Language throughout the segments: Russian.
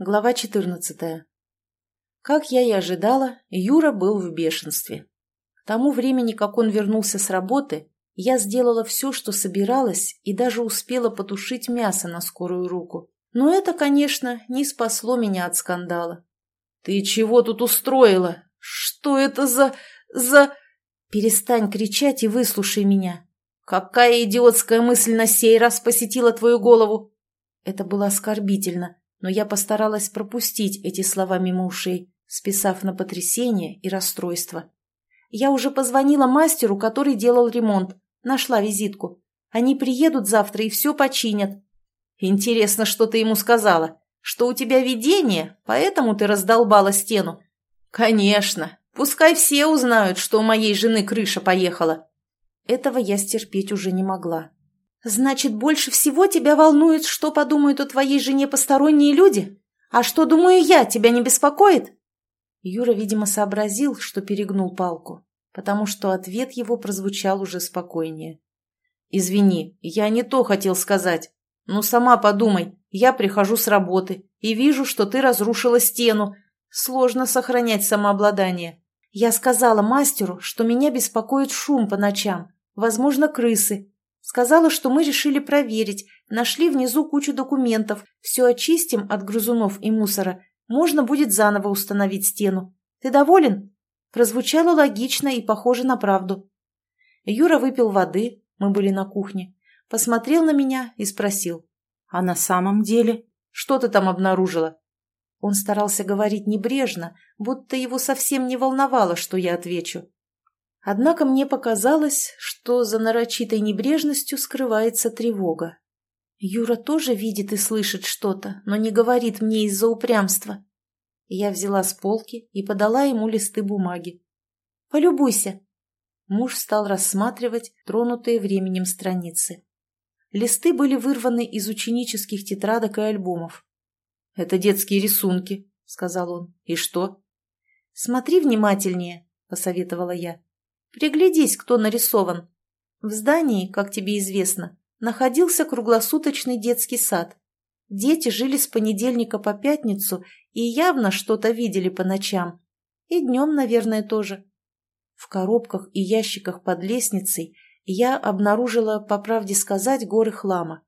Глава 14. Как я и ожидала, Юра был в бешенстве. К тому времени, как он вернулся с работы, я сделала все, что собиралась, и даже успела потушить мясо на скорую руку. Но это, конечно, не спасло меня от скандала. «Ты чего тут устроила? Что это за... за...» «Перестань кричать и выслушай меня. Какая идиотская мысль на сей раз посетила твою голову?» Это было оскорбительно но я постаралась пропустить эти слова мимо ушей, списав на потрясение и расстройство. Я уже позвонила мастеру, который делал ремонт, нашла визитку. Они приедут завтра и все починят. Интересно, что ты ему сказала? Что у тебя видение, поэтому ты раздолбала стену? Конечно, пускай все узнают, что у моей жены крыша поехала. Этого я стерпеть уже не могла. «Значит, больше всего тебя волнует, что подумают о твоей жене посторонние люди? А что думаю я, тебя не беспокоит?» Юра, видимо, сообразил, что перегнул палку, потому что ответ его прозвучал уже спокойнее. «Извини, я не то хотел сказать. Ну, сама подумай, я прихожу с работы и вижу, что ты разрушила стену. Сложно сохранять самообладание. Я сказала мастеру, что меня беспокоит шум по ночам, возможно, крысы, Сказала, что мы решили проверить, нашли внизу кучу документов, все очистим от грызунов и мусора. Можно будет заново установить стену. Ты доволен? Прозвучало логично и похоже на правду. Юра выпил воды, мы были на кухне, посмотрел на меня и спросил. «А на самом деле? Что ты там обнаружила?» Он старался говорить небрежно, будто его совсем не волновало, что я отвечу. Однако мне показалось, что за нарочитой небрежностью скрывается тревога. Юра тоже видит и слышит что-то, но не говорит мне из-за упрямства. Я взяла с полки и подала ему листы бумаги. «Полюбуйся!» Муж стал рассматривать тронутые временем страницы. Листы были вырваны из ученических тетрадок и альбомов. «Это детские рисунки», — сказал он. «И что?» «Смотри внимательнее», — посоветовала я. Приглядись, кто нарисован. В здании, как тебе известно, находился круглосуточный детский сад. Дети жили с понедельника по пятницу и явно что-то видели по ночам. И днем, наверное, тоже. В коробках и ящиках под лестницей я обнаружила, по правде сказать, горы хлама.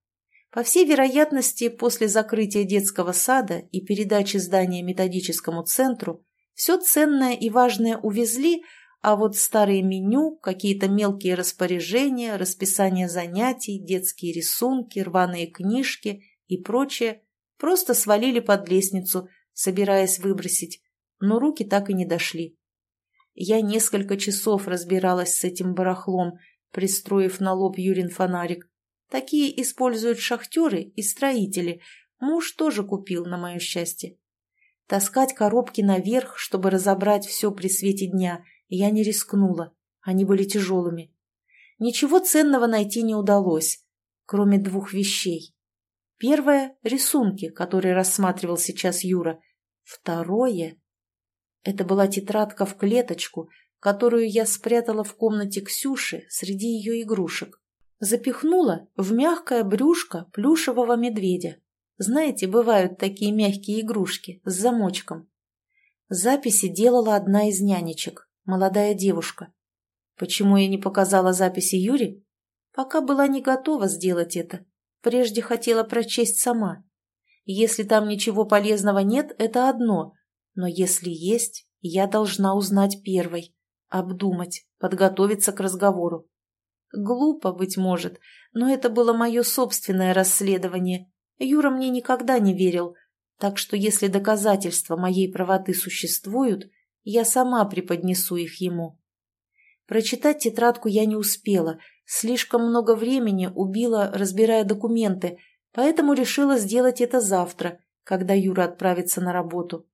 По всей вероятности, после закрытия детского сада и передачи здания методическому центру, все ценное и важное увезли, а вот старые меню, какие-то мелкие распоряжения, расписание занятий, детские рисунки, рваные книжки и прочее просто свалили под лестницу, собираясь выбросить, но руки так и не дошли. Я несколько часов разбиралась с этим барахлом, пристроив на лоб Юрин фонарик. Такие используют шахтеры и строители. Муж тоже купил, на мое счастье. Таскать коробки наверх, чтобы разобрать все при свете дня – я не рискнула. Они были тяжелыми. Ничего ценного найти не удалось, кроме двух вещей. Первое — рисунки, которые рассматривал сейчас Юра. Второе — это была тетрадка в клеточку, которую я спрятала в комнате Ксюши среди ее игрушек. Запихнула в мягкое брюшко плюшевого медведя. Знаете, бывают такие мягкие игрушки с замочком. Записи делала одна из нянечек молодая девушка. Почему я не показала записи Юре? Пока была не готова сделать это. Прежде хотела прочесть сама. Если там ничего полезного нет, это одно. Но если есть, я должна узнать первой, обдумать, подготовиться к разговору. Глупо, быть может, но это было мое собственное расследование. Юра мне никогда не верил, так что если доказательства моей правоты существуют, я сама преподнесу их ему. Прочитать тетрадку я не успела, слишком много времени убила, разбирая документы, поэтому решила сделать это завтра, когда Юра отправится на работу.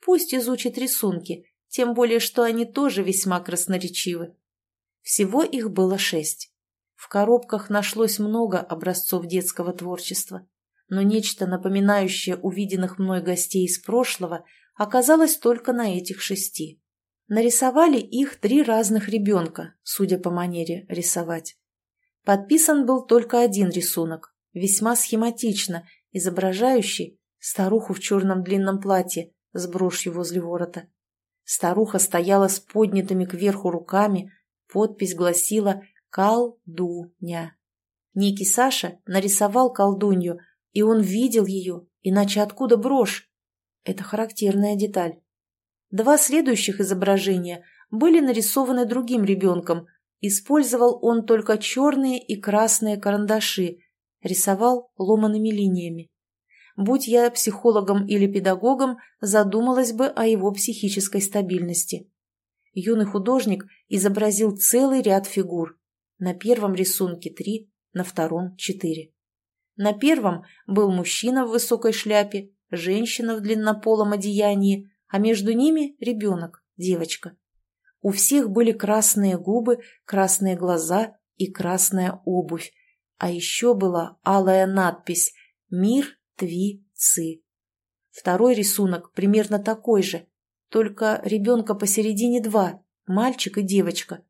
Пусть изучит рисунки, тем более, что они тоже весьма красноречивы. Всего их было шесть. В коробках нашлось много образцов детского творчества, но нечто, напоминающее увиденных мной гостей из прошлого, оказалось только на этих шести. Нарисовали их три разных ребенка, судя по манере рисовать. Подписан был только один рисунок, весьма схематично, изображающий, старуху в черном длинном платье с брошью возле ворота. Старуха стояла с поднятыми кверху руками, подпись гласила «Колдуня». Некий Саша нарисовал колдунью, и он видел ее, иначе откуда брошь? Это характерная деталь. Два следующих изображения были нарисованы другим ребенком. Использовал он только черные и красные карандаши, рисовал ломаными линиями. Будь я психологом или педагогом, задумалась бы о его психической стабильности. Юный художник изобразил целый ряд фигур. На первом рисунке три, на втором четыре. На первом был мужчина в высокой шляпе, женщина в длиннополом одеянии, а между ними ребенок, девочка. У всех были красные губы, красные глаза и красная обувь, а еще была алая надпись «Мир Тви Ци». Второй рисунок примерно такой же, только ребенка посередине два, мальчик и девочка.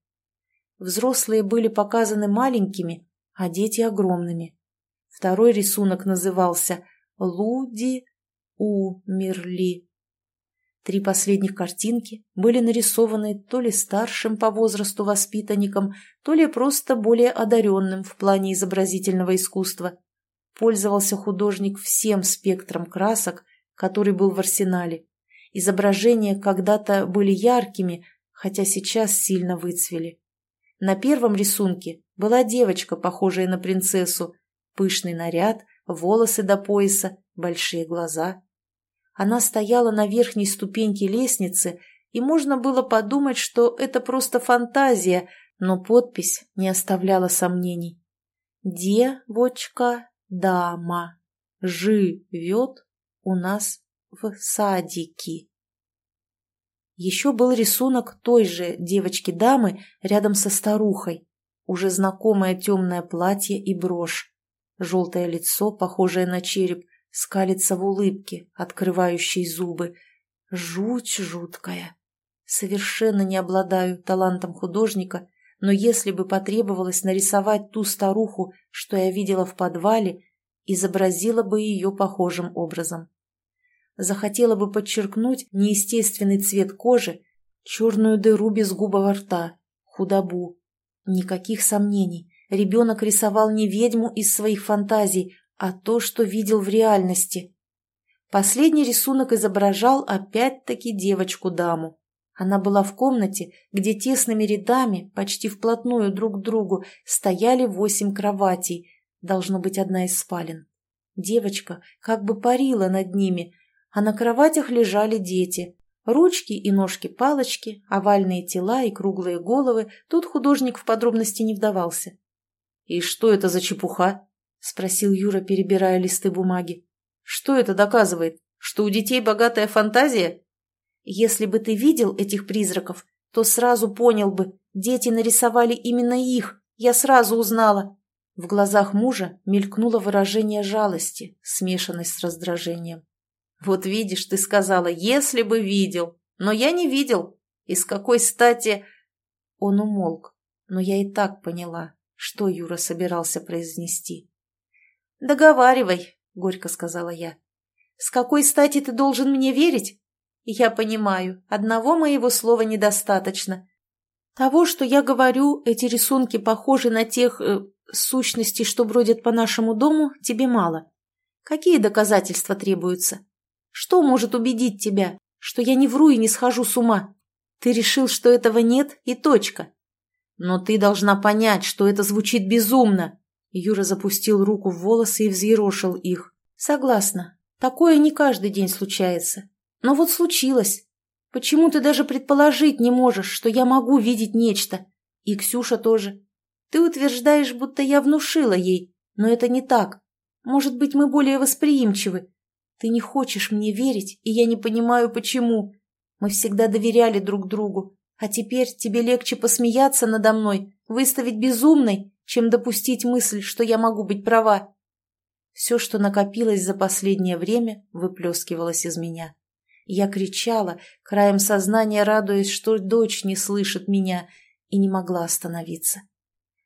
Взрослые были показаны маленькими, а дети огромными. Второй рисунок назывался «Луди умерли». Три последних картинки были нарисованы то ли старшим по возрасту воспитанником, то ли просто более одаренным в плане изобразительного искусства. Пользовался художник всем спектром красок, который был в арсенале. Изображения когда-то были яркими, хотя сейчас сильно выцвели. На первом рисунке была девочка, похожая на принцессу, пышный наряд, волосы до пояса, большие глаза. Она стояла на верхней ступеньке лестницы, и можно было подумать, что это просто фантазия, но подпись не оставляла сомнений. «Девочка дама живет у нас в садике». Еще был рисунок той же девочки-дамы рядом со старухой, уже знакомое темное платье и брошь. Желтое лицо, похожее на череп, скалится в улыбке, открывающей зубы. Жуть жуткая. Совершенно не обладаю талантом художника, но если бы потребовалось нарисовать ту старуху, что я видела в подвале, изобразила бы ее похожим образом. Захотела бы подчеркнуть неестественный цвет кожи, черную дыру без губого рта, худобу. Никаких сомнений, ребенок рисовал не ведьму из своих фантазий, а то, что видел в реальности. Последний рисунок изображал опять-таки девочку-даму. Она была в комнате, где тесными рядами, почти вплотную друг к другу, стояли восемь кроватей, должно быть одна из спален. Девочка как бы парила над ними, а на кроватях лежали дети. Ручки и ножки-палочки, овальные тела и круглые головы, тут художник в подробности не вдавался. «И что это за чепуха?» — спросил Юра, перебирая листы бумаги. «Что это доказывает? Что у детей богатая фантазия?» «Если бы ты видел этих призраков, то сразу понял бы, дети нарисовали именно их, я сразу узнала». В глазах мужа мелькнуло выражение жалости, смешанной с раздражением. «Вот видишь, ты сказала, если бы видел, но я не видел. И с какой стати...» Он умолк, но я и так поняла, что Юра собирался произнести. «Договаривай», — горько сказала я. «С какой стати ты должен мне верить?» «Я понимаю, одного моего слова недостаточно. Того, что я говорю, эти рисунки похожи на тех э, сущностей, что бродят по нашему дому, тебе мало. Какие доказательства требуются? Что может убедить тебя, что я не вру и не схожу с ума? Ты решил, что этого нет, и точка. Но ты должна понять, что это звучит безумно. Юра запустил руку в волосы и взъерошил их. «Согласна. Такое не каждый день случается. Но вот случилось. Почему ты даже предположить не можешь, что я могу видеть нечто? И Ксюша тоже. Ты утверждаешь, будто я внушила ей, но это не так. Может быть, мы более восприимчивы. Ты не хочешь мне верить, и я не понимаю, почему. Мы всегда доверяли друг другу, а теперь тебе легче посмеяться надо мной, выставить безумной, чем допустить мысль, что я могу быть права. Все, что накопилось за последнее время, выплескивалось из меня. Я кричала, краем сознания радуясь, что дочь не слышит меня, и не могла остановиться.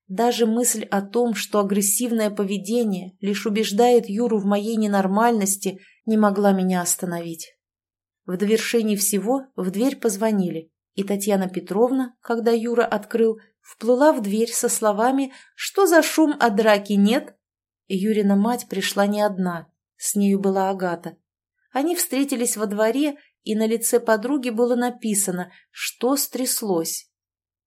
Даже мысль о том, что агрессивное поведение лишь убеждает Юру в моей ненормальности, не могла меня остановить. В довершении всего в дверь позвонили, и Татьяна Петровна, когда Юра открыл, вплыла в дверь со словами «Что за шум, а драки нет?» Юрина мать пришла не одна, с нею была Агата. Они встретились во дворе, и на лице подруги было написано, что стряслось.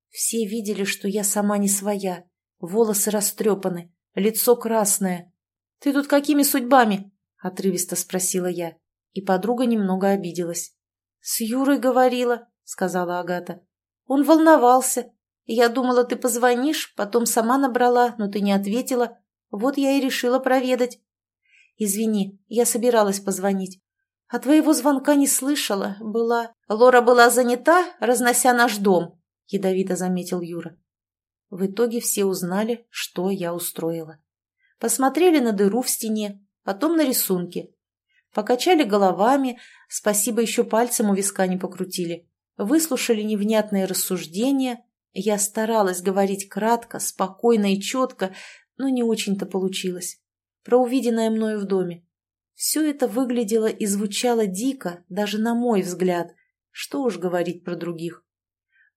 Все видели, что я сама не своя, волосы растрепаны, лицо красное. «Ты тут какими судьбами?» – отрывисто спросила я, и подруга немного обиделась. «С Юрой говорила», — сказала Агата. «Он волновался. Я думала, ты позвонишь, потом сама набрала, но ты не ответила. Вот я и решила проведать. Извини, я собиралась позвонить. А твоего звонка не слышала, была... Лора была занята, разнося наш дом», — ядовито заметил Юра. В итоге все узнали, что я устроила. Посмотрели на дыру в стене, потом на рисунки. Покачали головами, спасибо еще пальцем у виска не покрутили выслушали невнятные рассуждения. Я старалась говорить кратко, спокойно и четко, но не очень-то получилось. Про увиденное мною в доме. Все это выглядело и звучало дико, даже на мой взгляд. Что уж говорить про других.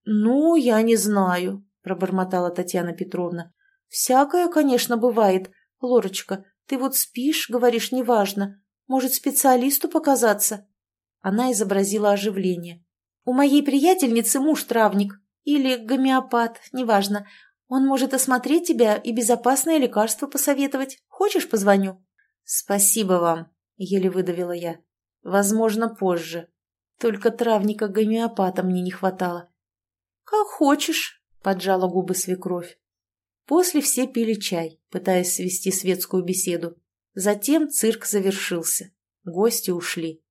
«Ну, я не знаю», — пробормотала Татьяна Петровна. «Всякое, конечно, бывает. Лорочка, ты вот спишь, говоришь, неважно. Может, специалисту показаться?» Она изобразила оживление. У моей приятельницы муж травник. Или гомеопат, неважно. Он может осмотреть тебя и безопасное лекарство посоветовать. Хочешь, позвоню?» «Спасибо вам», — еле выдавила я. «Возможно, позже. Только травника-гомеопата мне не хватало». «Как хочешь», — поджала губы свекровь. После все пили чай, пытаясь свести светскую беседу. Затем цирк завершился. Гости ушли.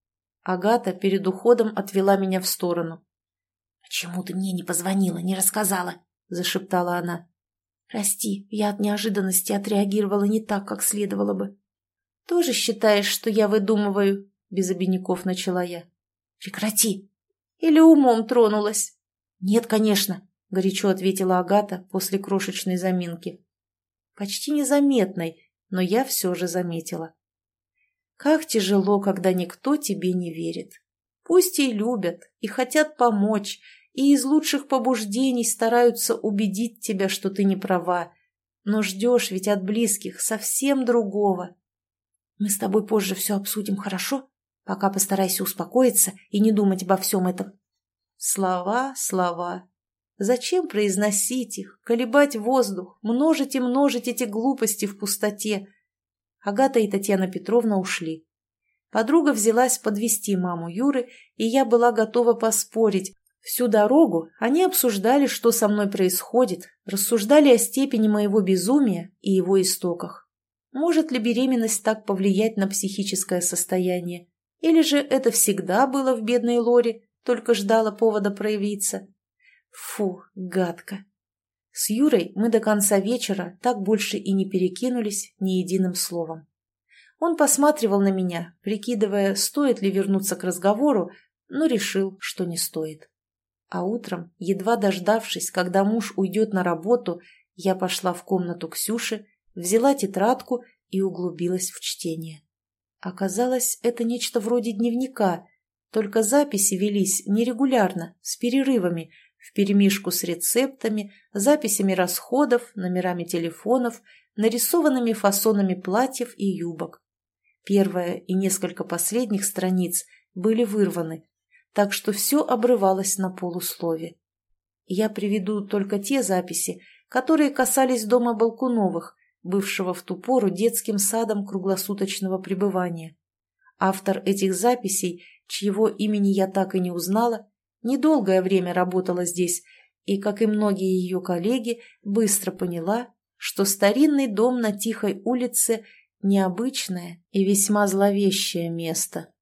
Агата перед уходом отвела меня в сторону. «Почему ты мне не позвонила, не рассказала?» – зашептала она. «Прости, я от неожиданности отреагировала не так, как следовало бы». «Тоже считаешь, что я выдумываю?» – без обиняков начала я. «Прекрати!» «Или умом тронулась?» «Нет, конечно», – горячо ответила Агата после крошечной заминки. Почти незаметной, но я все же заметила. Как тяжело, когда никто тебе не верит. Пусть и любят, и хотят помочь, и из лучших побуждений стараются убедить тебя, что ты не права, но ждешь ведь от близких совсем другого. Мы с тобой позже все обсудим, хорошо? Пока постарайся успокоиться и не думать обо всем этом. Слова, слова. Зачем произносить их, колебать воздух, множить и множить эти глупости в пустоте? Агата и Татьяна Петровна ушли. Подруга взялась подвести маму Юры, и я была готова поспорить. Всю дорогу они обсуждали, что со мной происходит, рассуждали о степени моего безумия и его истоках. Может ли беременность так повлиять на психическое состояние? Или же это всегда было в бедной Лоре, только ждала повода проявиться? Фу, гадко. С Юрой мы до конца вечера так больше и не перекинулись ни единым словом. Он посматривал на меня, прикидывая, стоит ли вернуться к разговору, но решил, что не стоит. А утром, едва дождавшись, когда муж уйдет на работу, я пошла в комнату Ксюши, взяла тетрадку и углубилась в чтение. Оказалось, это нечто вроде дневника, только записи велись нерегулярно, с перерывами – вперемешку с рецептами, записями расходов, номерами телефонов, нарисованными фасонами платьев и юбок. Первая и несколько последних страниц были вырваны, так что все обрывалось на полуслове. Я приведу только те записи, которые касались дома Балкуновых, бывшего в ту пору детским садом круглосуточного пребывания. Автор этих записей, чьего имени я так и не узнала, недолгое время работала здесь и, как и многие ее коллеги, быстро поняла, что старинный дом на тихой улице – необычное и весьма зловещее место.